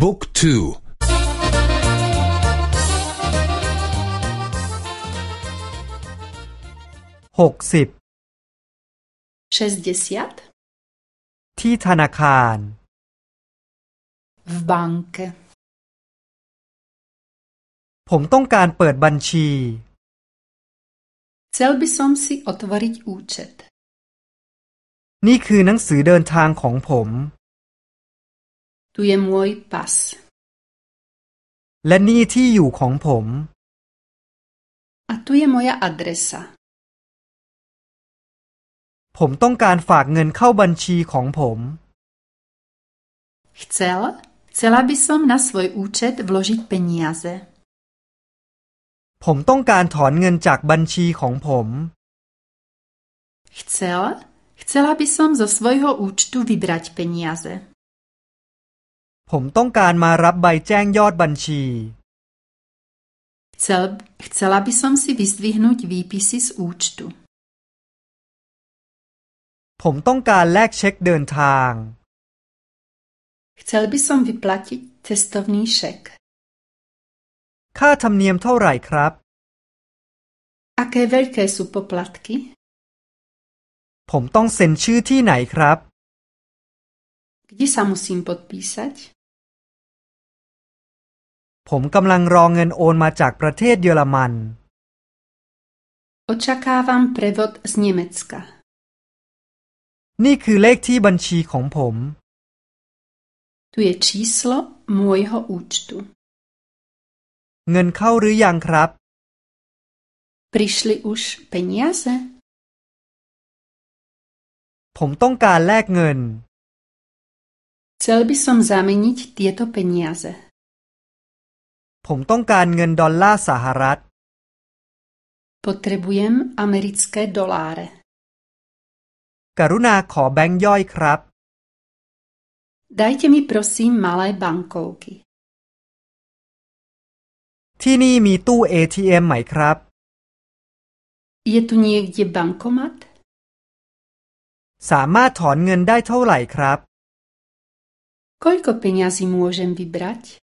บุ๊กทูหกสิบที่ธนาคาร v banke ผมต้องการเปิดบัญชี Chcel by som si otvoriť účet. นี่คือหนังสือเดินทางของผม Tu je môj pas. และนี่ที่อยู่ของผม A tu je moja adresa. ผมต้องการฝากเงินเข้าบัญชีของผม Chcel, chcela by som na svoj účet vložiť peniaze. ผมต้องการถอนเงินจากบัญชีของผม Chcel, chcela by som zo svojho účtu vybrať peniaze. ผมต้องการมารับใบแจ้งยอดบัญชี Chcel, chcela by som si vyzdvihnúť výpisy z účtu. ผมต้องการแลกเช็คเดินทาง Chcel by som vyplatiť cestovný šek. ค่าธรรมเนียมเท่าไหร่ครับ Aké veľké sú poplatky? ผมต้องเซ็นชื่อที่ไหนครับ Kde sa musím podpísať? ผมกำลังรอเงินโอนมาจากประเทศเยอรมัน Očakávam prevod z Nemecka. นี่คือเลขที่บัญชีของผม Tu je číslo môjho účtu. เงินเข้าหรือยังครับ Prišli už peniaze? ผมต้องการแลกเงิน Chcel by som zameniť tieto peniaze. ผมต้องการเงินดอลลาร์สหรัฐ Potrebujem americké doláre. กรุณาขอแบงค์ย่อยครับ Dajte mi prosím malé bankovky. ที่นี่มีตู้ ATM ไหมครับ Je tu niekde bankomat? สามารถถอนเงินได้เท่าไหร่ครับ Koľko peňazí môžem vybrať?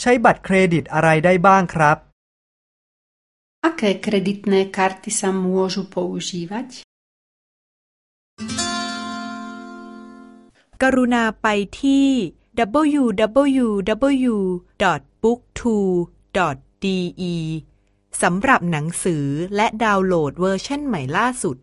ใช้บัตรเครดิตอะไรได้บ้างครับ Aké kreditné karty sa môžu používať? กรุณาไปที่ www.booktwo.de สำหรับหนังสือและดาวน์โหลดเวอร์ชันใหม่ล่าสุด